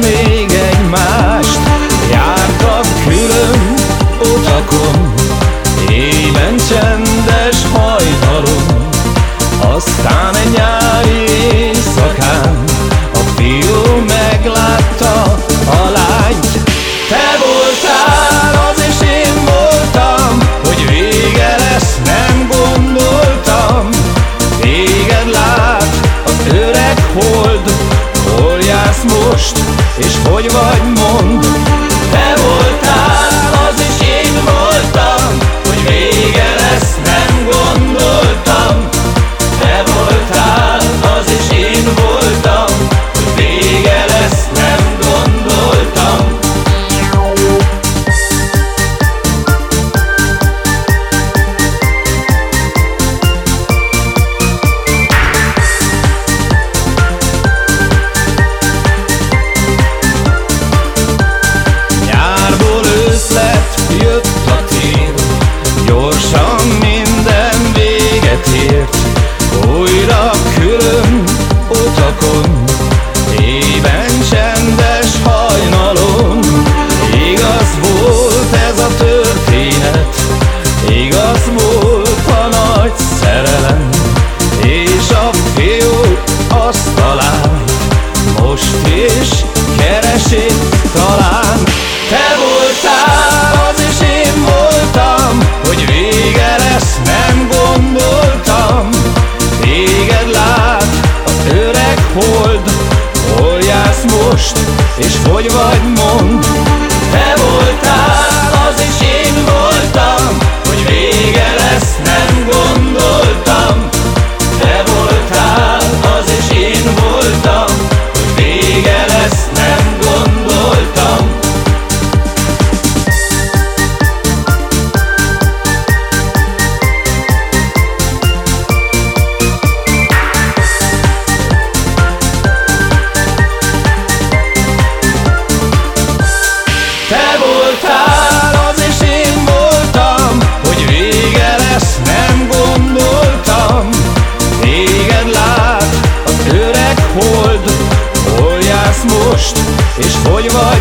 me. És hogy vagy most? most, és hogy vagy mond, te voltál. voy.